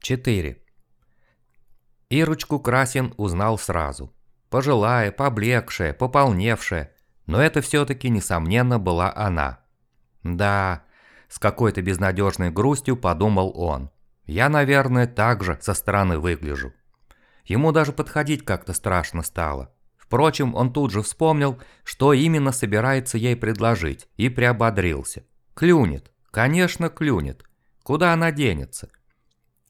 4. Ирочку Красин узнал сразу. Пожилая, поблекшая, пополневшая, но это все-таки, несомненно, была она. Да, с какой-то безнадежной грустью подумал он. Я, наверное, так же со стороны выгляжу. Ему даже подходить как-то страшно стало. Впрочем, он тут же вспомнил, что именно собирается ей предложить, и приободрился. Клюнет, конечно, клюнет. Куда она денется?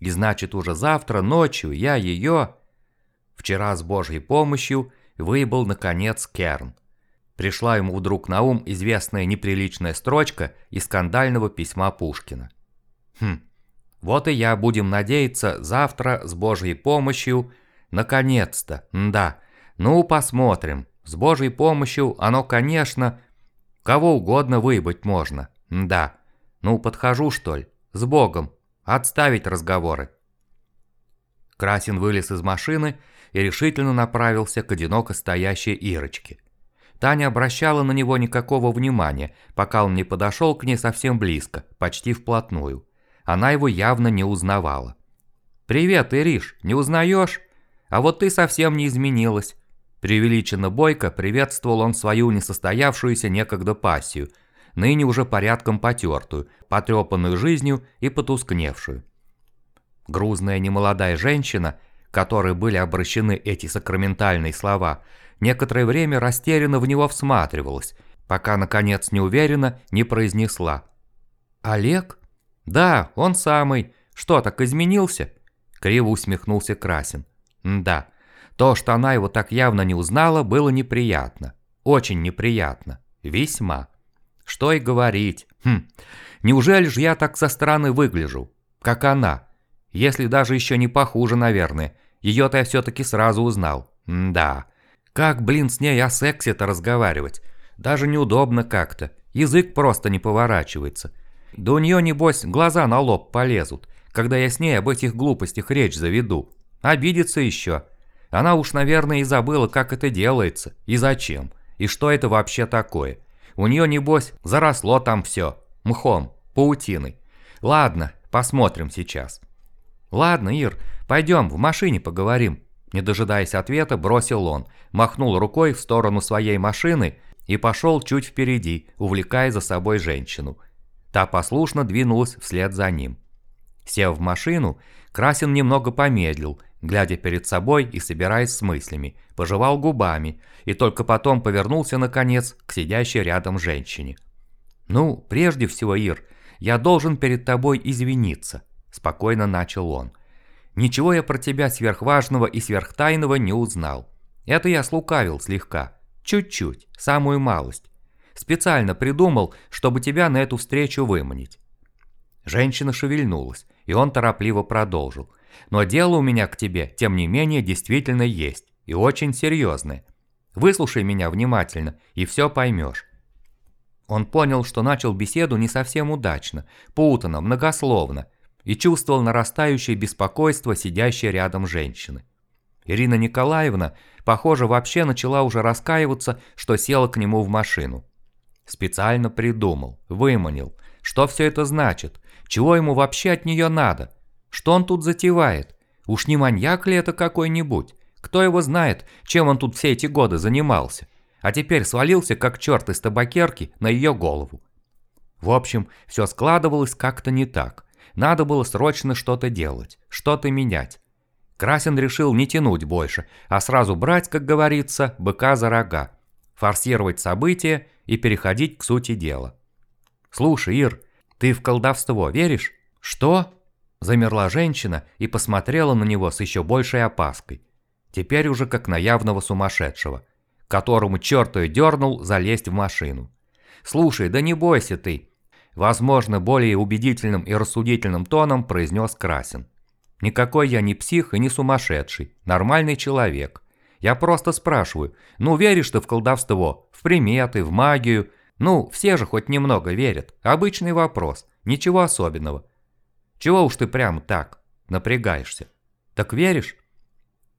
И значит, уже завтра ночью я ее... Вчера с Божьей помощью выебал, наконец, Керн. Пришла ему вдруг на ум известная неприличная строчка из скандального письма Пушкина. Хм, вот и я, будем надеяться, завтра с Божьей помощью, наконец-то, да, ну посмотрим. С Божьей помощью оно, конечно, кого угодно выебать можно, да. Ну подхожу, что ли, с Богом, отставить разговоры. Красин вылез из машины и решительно направился к одиноко стоящей Ирочке. Таня обращала на него никакого внимания, пока он не подошел к ней совсем близко, почти вплотную. Она его явно не узнавала. «Привет, Ириш, не узнаешь? А вот ты совсем не изменилась». Преувеличенно бойко приветствовал он свою несостоявшуюся некогда пассию, ныне уже порядком потертую, потрепанную жизнью и потускневшую. Грузная немолодая женщина – которой были обращены эти сакраментальные слова, некоторое время растерянно в него всматривалась, пока, наконец, неуверенно не произнесла. «Олег?» «Да, он самый. Что, так изменился?» Криво усмехнулся Красин. «Да, то, что она его так явно не узнала, было неприятно. Очень неприятно. Весьма. Что и говорить. Хм, неужели же я так со стороны выгляжу, как она?» Если даже еще не похуже, наверное. Ее-то я все-таки сразу узнал. М да. Как, блин, с ней о сексе-то разговаривать? Даже неудобно как-то. Язык просто не поворачивается. Да у нее, небось, глаза на лоб полезут, когда я с ней об этих глупостях речь заведу. Обидится еще. Она уж, наверное, и забыла, как это делается, и зачем, и что это вообще такое. У нее, небось, заросло там все, мхом, паутиной. Ладно, посмотрим сейчас. «Ладно, Ир, пойдем, в машине поговорим». Не дожидаясь ответа, бросил он, махнул рукой в сторону своей машины и пошел чуть впереди, увлекая за собой женщину. Та послушно двинулась вслед за ним. Сев в машину, Красин немного помедлил, глядя перед собой и собираясь с мыслями, пожевал губами и только потом повернулся, наконец, к сидящей рядом женщине. «Ну, прежде всего, Ир, я должен перед тобой извиниться», – спокойно начал он. «Ничего я про тебя сверхважного и сверхтайного не узнал. Это я слукавил слегка. Чуть-чуть, самую малость. Специально придумал, чтобы тебя на эту встречу выманить». Женщина шевельнулась, и он торопливо продолжил. «Но дело у меня к тебе, тем не менее, действительно есть, и очень серьезное. Выслушай меня внимательно, и все поймешь. Он понял, что начал беседу не совсем удачно, путано, многословно, и чувствовал нарастающее беспокойство сидящей рядом женщины. Ирина Николаевна, похоже, вообще начала уже раскаиваться, что села к нему в машину. Специально придумал, выманил. Что все это значит? Чего ему вообще от нее надо? Что он тут затевает? Уж не маньяк ли это какой-нибудь? Кто его знает, чем он тут все эти годы занимался? А теперь свалился, как черт из табакерки, на ее голову. В общем, все складывалось как-то не так. Надо было срочно что-то делать, что-то менять. Красин решил не тянуть больше, а сразу брать, как говорится, быка за рога, форсировать события и переходить к сути дела. «Слушай, Ир, ты в колдовство веришь?» «Что?» Замерла женщина и посмотрела на него с еще большей опаской. Теперь уже как на явного сумасшедшего, которому черт и дернул залезть в машину. «Слушай, да не бойся ты, возможно, более убедительным и рассудительным тоном произнес Красин. «Никакой я не псих и не сумасшедший, нормальный человек. Я просто спрашиваю, ну веришь ты в колдовство, в приметы, в магию? Ну, все же хоть немного верят. Обычный вопрос, ничего особенного. Чего уж ты прям так напрягаешься? Так веришь?»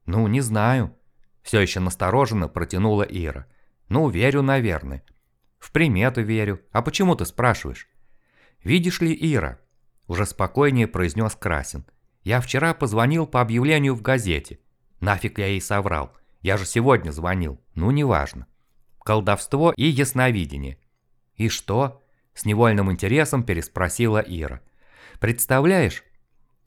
«Ну, не знаю», – все еще настороженно протянула Ира. «Ну, верю, наверное. В приметы верю. А почему ты спрашиваешь?» «Видишь ли, Ира?» – уже спокойнее произнес Красин. Я вчера позвонил по объявлению в газете. Нафиг я ей соврал. Я же сегодня звонил. Ну, неважно. Колдовство и ясновидение. И что? С невольным интересом переспросила Ира. Представляешь,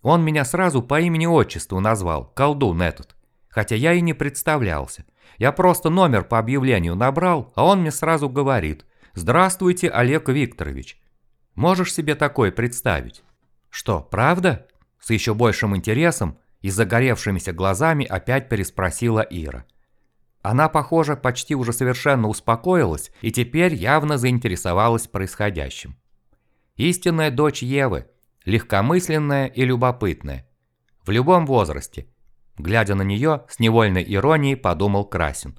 он меня сразу по имени-отчеству назвал, колдун этот. Хотя я и не представлялся. Я просто номер по объявлению набрал, а он мне сразу говорит «Здравствуйте, Олег Викторович». Можешь себе такое представить? Что, правда? С еще большим интересом и загоревшимися глазами опять переспросила Ира. Она, похоже, почти уже совершенно успокоилась и теперь явно заинтересовалась происходящим. Истинная дочь Евы, легкомысленная и любопытная. В любом возрасте. Глядя на нее, с невольной иронией подумал Красин.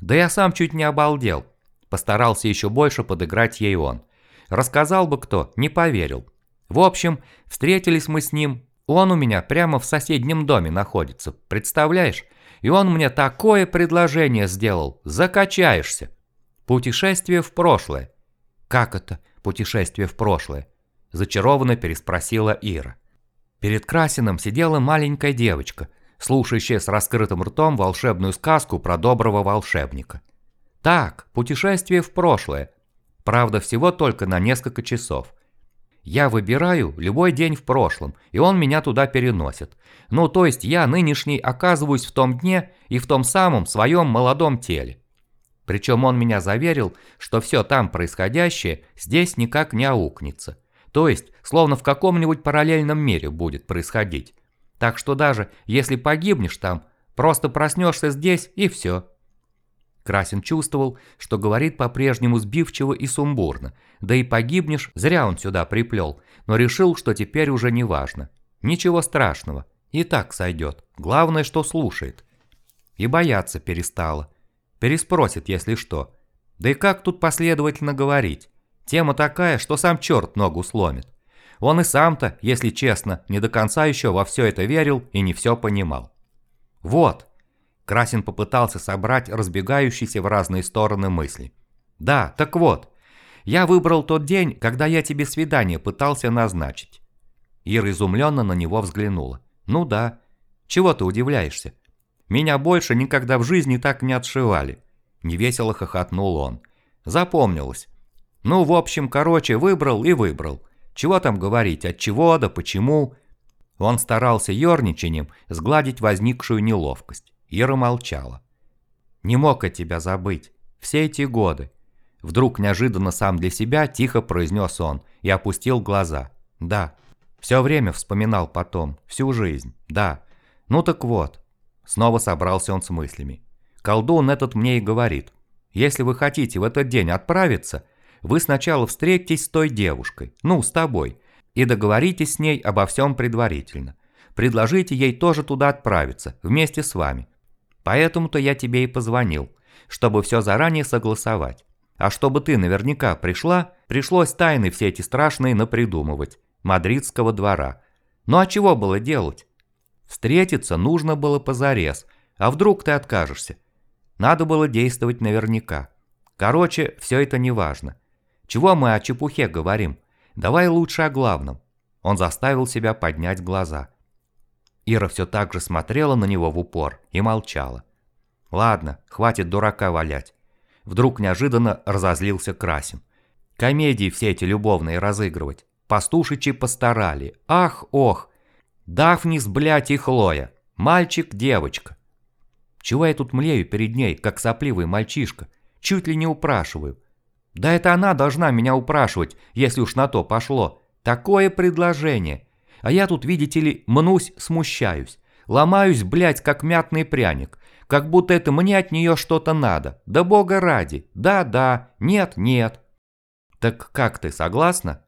Да я сам чуть не обалдел. Постарался еще больше подыграть ей он. Рассказал бы кто, не поверил. В общем, встретились мы с ним. Он у меня прямо в соседнем доме находится, представляешь? И он мне такое предложение сделал, закачаешься. Путешествие в прошлое. Как это, путешествие в прошлое? Зачарованно переспросила Ира. Перед Красиным сидела маленькая девочка, слушающая с раскрытым ртом волшебную сказку про доброго волшебника. Так, путешествие в прошлое. Правда, всего только на несколько часов. Я выбираю любой день в прошлом, и он меня туда переносит. Ну, то есть я нынешний оказываюсь в том дне и в том самом своем молодом теле. Причем он меня заверил, что все там происходящее здесь никак не аукнется. То есть, словно в каком-нибудь параллельном мире будет происходить. Так что даже если погибнешь там, просто проснешься здесь и все. Красин чувствовал, что говорит по-прежнему сбивчиво и сумбурно, да и погибнешь, зря он сюда приплел, но решил, что теперь уже не важно. Ничего страшного, и так сойдет, главное, что слушает. И бояться перестала. Переспросит, если что. Да и как тут последовательно говорить? Тема такая, что сам черт ногу сломит. Он и сам-то, если честно, не до конца еще во все это верил и не все понимал. Вот, Красин попытался собрать разбегающиеся в разные стороны мысли. «Да, так вот, я выбрал тот день, когда я тебе свидание пытался назначить». Ира изумленно на него взглянула. «Ну да. Чего ты удивляешься? Меня больше никогда в жизни так не отшивали». Невесело хохотнул он. «Запомнилось. Ну, в общем, короче, выбрал и выбрал. Чего там говорить, от чего да почему?» Он старался ерничанием сгладить возникшую неловкость. Ира молчала. «Не мог от тебя забыть. Все эти годы». Вдруг неожиданно сам для себя тихо произнес он и опустил глаза. «Да, все время вспоминал потом, всю жизнь, да. Ну так вот». Снова собрался он с мыслями. Колдун этот мне и говорит. «Если вы хотите в этот день отправиться, вы сначала встретитесь с той девушкой, ну, с тобой, и договоритесь с ней обо всем предварительно. Предложите ей тоже туда отправиться, вместе с вами. Поэтому-то я тебе и позвонил, чтобы все заранее согласовать. А чтобы ты наверняка пришла, пришлось тайны все эти страшные напридумывать. Мадридского двора. Ну а чего было делать? Встретиться нужно было позарез, а вдруг ты откажешься? Надо было действовать наверняка. Короче, все это не важно. Чего мы о чепухе говорим? Давай лучше о главном. Он заставил себя поднять глаза. Ира все так же смотрела на него в упор и молчала. «Ладно, хватит дурака валять». Вдруг неожиданно разозлился Красин. «Комедии все эти любовные разыгрывать. Пастушичи постарали. Ах, ох! Дафнис, блядь, и Хлоя. Мальчик, девочка. Чего я тут млею перед ней, как сопливый мальчишка? Чуть ли не упрашиваю. Да это она должна меня упрашивать, если уж на то пошло. Такое предложение. А я тут, видите ли, мнусь, смущаюсь. Ломаюсь, блядь, как мятный пряник. Как будто это мне от нее что-то надо. Да бога ради. Да-да, нет-нет. Так как ты, согласна?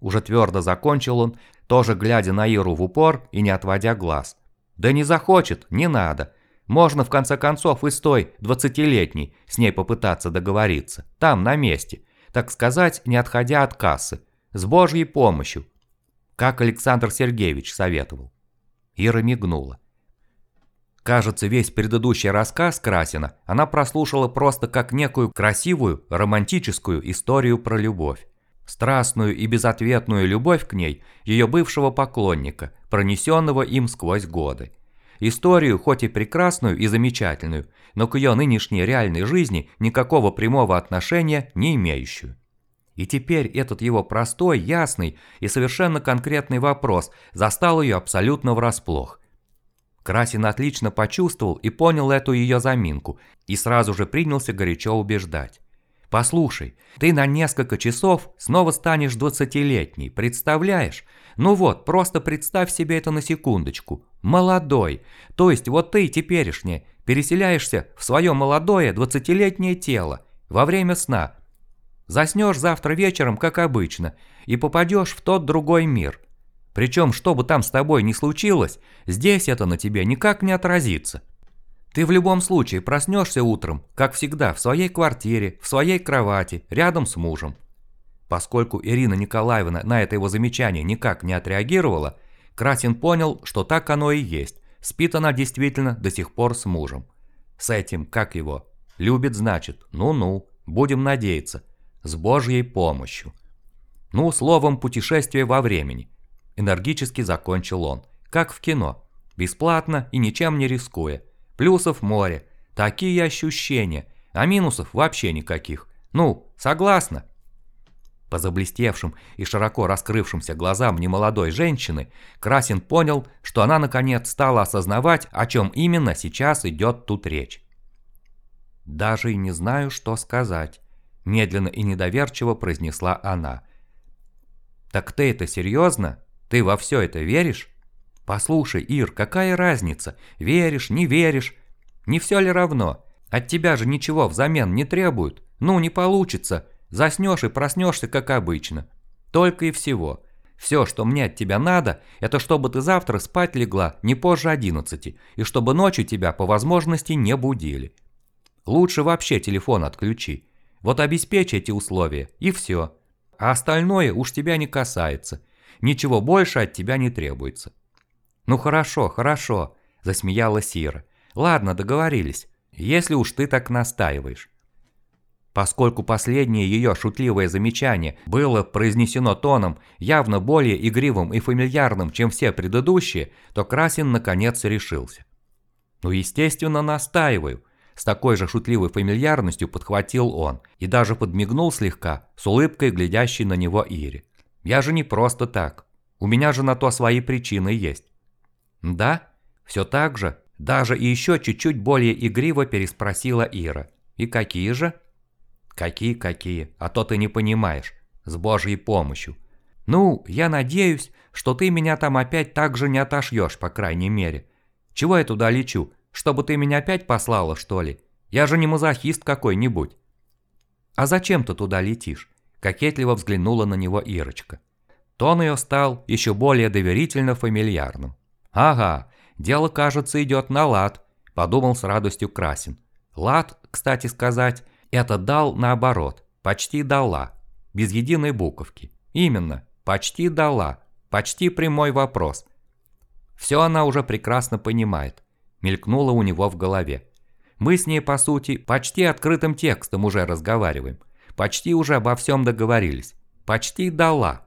Уже твердо закончил он, тоже глядя на Иру в упор и не отводя глаз. Да не захочет, не надо. Можно в конце концов и с той двадцатилетней с ней попытаться договориться. Там, на месте. Так сказать, не отходя от кассы. С божьей помощью, как Александр Сергеевич советовал. Ира мигнула. Кажется, весь предыдущий рассказ Красина она прослушала просто как некую красивую, романтическую историю про любовь. Страстную и безответную любовь к ней ее бывшего поклонника, пронесенного им сквозь годы. Историю, хоть и прекрасную и замечательную, но к ее нынешней реальной жизни никакого прямого отношения не имеющую. И теперь этот его простой, ясный и совершенно конкретный вопрос застал ее абсолютно врасплох. Красин отлично почувствовал и понял эту ее заминку, и сразу же принялся горячо убеждать. «Послушай, ты на несколько часов снова станешь двадцатилетней, представляешь? Ну вот, просто представь себе это на секундочку. Молодой, то есть вот ты теперешняя, переселяешься в свое молодое двадцатилетнее тело во время сна. Заснешь завтра вечером, как обычно, и попадешь в тот другой мир. Причем, что бы там с тобой ни случилось, здесь это на тебе никак не отразится. Ты в любом случае проснешься утром, как всегда, в своей квартире, в своей кровати, рядом с мужем. Поскольку Ирина Николаевна на это его замечание никак не отреагировала, Красин понял, что так оно и есть. Спит она действительно до сих пор с мужем. С этим, как его, любит, значит, ну-ну, будем надеяться, с Божьей помощью. Ну, словом, путешествие во времени. Энергически закончил он, как в кино, бесплатно и ничем не рискуя. Плюсов море, такие ощущения, а минусов вообще никаких. Ну, согласна? По заблестевшим и широко раскрывшимся глазам немолодой женщины, Красин понял, что она наконец стала осознавать, о чем именно сейчас идет тут речь. «Даже и не знаю, что сказать», – медленно и недоверчиво произнесла она. «Так ты это серьезно? Ты во все это веришь?» «Послушай, Ир, какая разница? Веришь, не веришь? Не все ли равно? От тебя же ничего взамен не требуют. Ну, не получится. Заснешь и проснешься, как обычно. Только и всего. Все, что мне от тебя надо, это чтобы ты завтра спать легла не позже одиннадцати, и чтобы ночью тебя по возможности не будили. Лучше вообще телефон отключи. Вот обеспечь эти условия, и все. А остальное уж тебя не касается. Ничего больше от тебя не требуется. «Ну хорошо, хорошо», – засмеялась Сира. «Ладно, договорились, если уж ты так настаиваешь». Поскольку последнее ее шутливое замечание было произнесено тоном явно более игривым и фамильярным, чем все предыдущие, то Красин наконец решился. «Ну, естественно, настаиваю», – с такой же шутливой фамильярностью подхватил он и даже подмигнул слегка, с улыбкой глядящей на него Ире. «Я же не просто так. У меня же на то свои причины есть». «Да? Все так же?» Даже и еще чуть-чуть более игриво переспросила Ира. «И какие же?» «Какие-какие? А то ты не понимаешь. С Божьей помощью. Ну, я надеюсь, что ты меня там опять так же не отошьешь, по крайней мере. Чего я туда лечу? Чтобы ты меня опять послала, что ли? Я же не мазохист какой-нибудь». «А зачем ты туда летишь?» Кокетливо взглянула на него Ирочка. Тон ее стал еще более доверительно фамильярным. «Ага, дело, кажется, идет на лад», – подумал с радостью Красин. «Лад, кстати сказать, это дал наоборот, почти дала, без единой буковки. Именно, почти дала, почти прямой вопрос. Все она уже прекрасно понимает, мелькнуло у него в голове. Мы с ней, по сути, почти открытым текстом уже разговариваем. Почти уже обо всем договорились. Почти дала.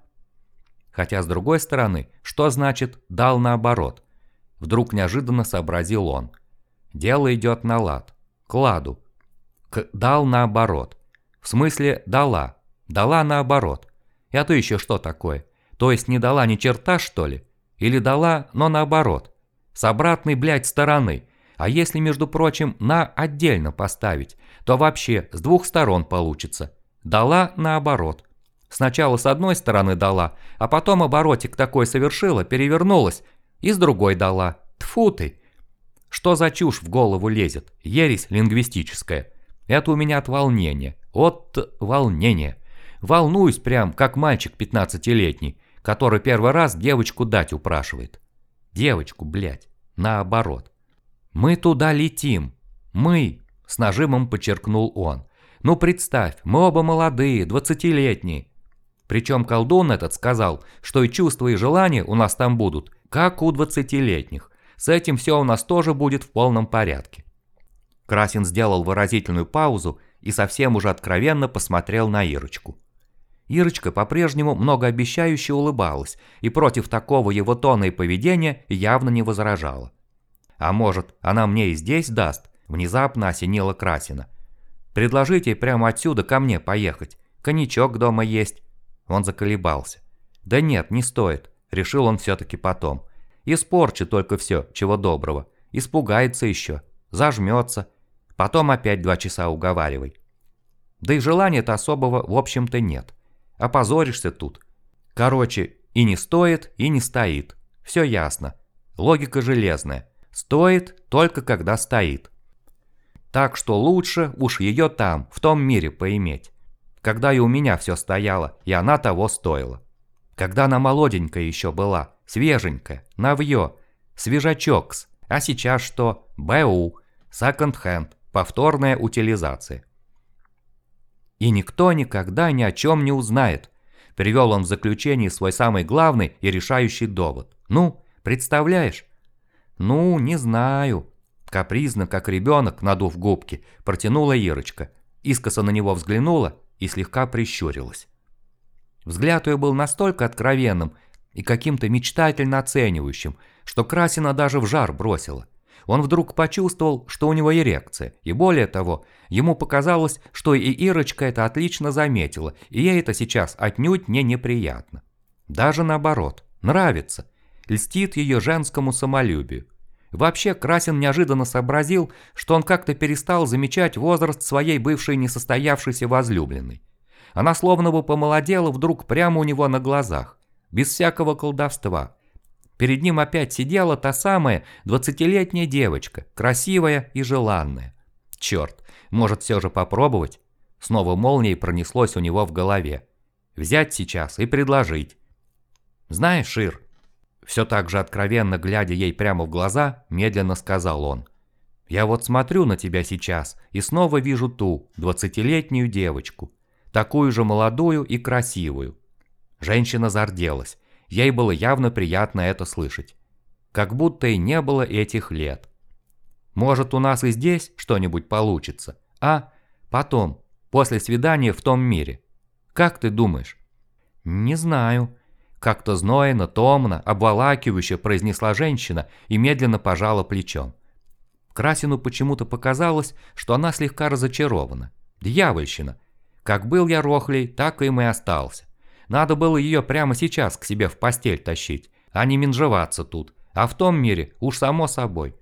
Хотя, с другой стороны, что значит «дал наоборот»? Вдруг неожиданно сообразил он. Дело идет на лад, к ладу, к «дал наоборот». В смысле «дала», «дала наоборот». А то еще что такое? То есть не дала ни черта, что ли? Или дала, но наоборот? С обратной, блядь, стороны. А если, между прочим, на отдельно поставить, то вообще с двух сторон получится. Дала наоборот. Сначала с одной стороны дала, а потом оборотик такой совершила, перевернулась, и с другой дала. Тфу ты! Что за чушь в голову лезет? Ересь лингвистическая. Это у меня от волнения. От волнения. Волнуюсь прям, как мальчик 15-летний, который первый раз девочку дать упрашивает. Девочку, блядь, наоборот. Мы туда летим. Мы, с нажимом подчеркнул он. Ну представь, мы оба молодые, двадцатилетние. Причем колдун этот сказал, что и чувства, и желания у нас там будут, как у двадцатилетних. С этим все у нас тоже будет в полном порядке. Красин сделал выразительную паузу и совсем уже откровенно посмотрел на Ирочку. Ирочка по-прежнему многообещающе улыбалась и против такого его тона и поведения явно не возражала. «А может, она мне и здесь даст?» – внезапно осенила Красина. «Предложите прямо отсюда ко мне поехать. Коньячок дома есть». Он заколебался. «Да нет, не стоит», – решил он все-таки потом. «Испорчу только все, чего доброго. Испугается еще, зажмется. Потом опять два часа уговаривай. Да и желания-то особого в общем-то нет. Опозоришься тут. Короче, и не стоит, и не стоит. Все ясно. Логика железная. Стоит только когда стоит. Так что лучше уж ее там, в том мире поиметь. Когда и у меня все стояло, и она того стоила. Когда она молоденькая еще была, свеженькая, навье, свежачокс. А сейчас что? БУ, секонд-хенд, повторная утилизация. И никто никогда ни о чем не узнает. Привел он в заключении свой самый главный и решающий довод. Ну, представляешь? Ну, не знаю. Капризно, как ребенок, надув губки, протянула Ирочка. Искоса на него взглянула и слегка прищурилась. Взгляд ее был настолько откровенным и каким-то мечтательно оценивающим, что Красина даже в жар бросила – он вдруг почувствовал, что у него эрекция, и более того, ему показалось, что и Ирочка это отлично заметила, и ей это сейчас отнюдь не неприятно. Даже наоборот, нравится, льстит ее женскому самолюбию. Вообще Красин неожиданно сообразил, что он как-то перестал замечать возраст своей бывшей несостоявшейся возлюбленной. Она словно бы помолодела вдруг прямо у него на глазах, без всякого колдовства – Перед ним опять сидела та самая двадцатилетняя девочка, красивая и желанная. Черт, может все же попробовать? Снова молнией пронеслось у него в голове. Взять сейчас и предложить. Знаешь, Шир, все так же откровенно глядя ей прямо в глаза, медленно сказал он. Я вот смотрю на тебя сейчас и снова вижу ту, двадцатилетнюю девочку. Такую же молодую и красивую. Женщина зарделась Ей было явно приятно это слышать. Как будто и не было этих лет. Может, у нас и здесь что-нибудь получится, а? Потом, после свидания в том мире. Как ты думаешь? Не знаю. Как-то знойно, томно, обволакивающе произнесла женщина и медленно пожала плечом. Красину почему-то показалось, что она слегка разочарована. Дьявольщина. Как был я рохлей, так им и остался. Надо было ее прямо сейчас к себе в постель тащить, а не менжеваться тут. А в том мире уж само собой.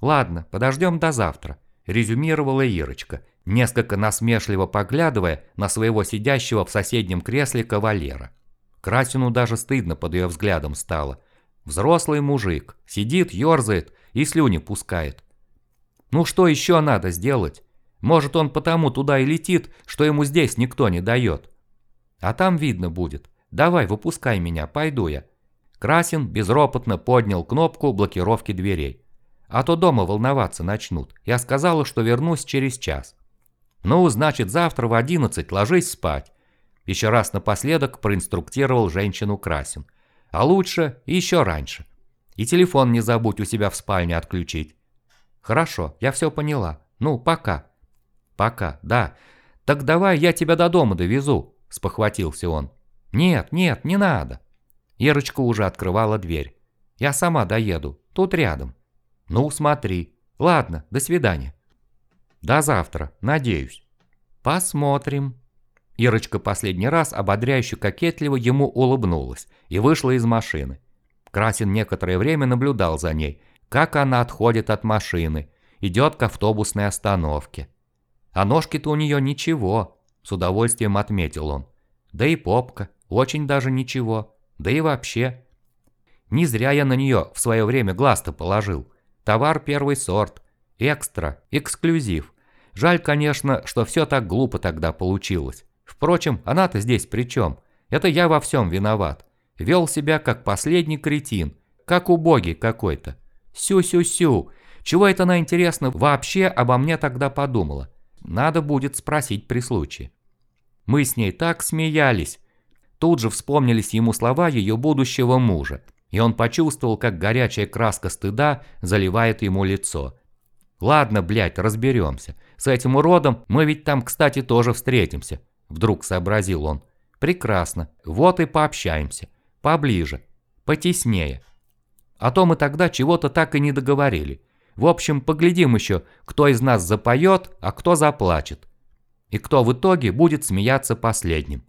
«Ладно, подождем до завтра», – резюмировала Ирочка, несколько насмешливо поглядывая на своего сидящего в соседнем кресле кавалера. Красину даже стыдно под ее взглядом стало. Взрослый мужик, сидит, ерзает и слюни пускает. Ну что еще надо сделать? Может он потому туда и летит, что ему здесь никто не дает. А там видно будет. Давай, выпускай меня, пойду я. Красин безропотно поднял кнопку блокировки дверей. А то дома волноваться начнут. Я сказала, что вернусь через час. Ну, значит, завтра в одиннадцать ложись спать. Еще раз напоследок проинструктировал женщину Красин. А лучше еще раньше. И телефон не забудь у себя в спальне отключить. Хорошо, я все поняла. Ну, пока. Пока, да. Так давай я тебя до дома довезу спохватился он. «Нет, нет, не надо». Ирочка уже открывала дверь. «Я сама доеду, тут рядом». «Ну, смотри. Ладно, до свидания». «До завтра, надеюсь». «Посмотрим». Ирочка последний раз ободряюще кокетливо ему улыбнулась и вышла из машины. Красин некоторое время наблюдал за ней, как она отходит от машины, идет к автобусной остановке. А ножки-то у нее ничего, с удовольствием отметил он. Да и попка, очень даже ничего. Да и вообще. Не зря я на нее в свое время глаз-то положил. Товар первый сорт. Экстра, эксклюзив. Жаль, конечно, что все так глупо тогда получилось. Впрочем, она-то здесь при чем? Это я во всем виноват. Вел себя как последний кретин, как убогий какой-то. Сю-сю-сю. Чего это она, интересно, вообще обо мне тогда подумала? Надо будет спросить при случае. Мы с ней так смеялись. Тут же вспомнились ему слова ее будущего мужа, и он почувствовал, как горячая краска стыда заливает ему лицо. Ладно, блядь, разберемся. С этим уродом мы ведь там, кстати, тоже встретимся. вдруг сообразил он. Прекрасно, вот и пообщаемся. Поближе, потеснее. А то мы тогда чего-то так и не договорили. В общем, поглядим еще, кто из нас запоет, а кто заплачет. И кто в итоге будет смеяться последним.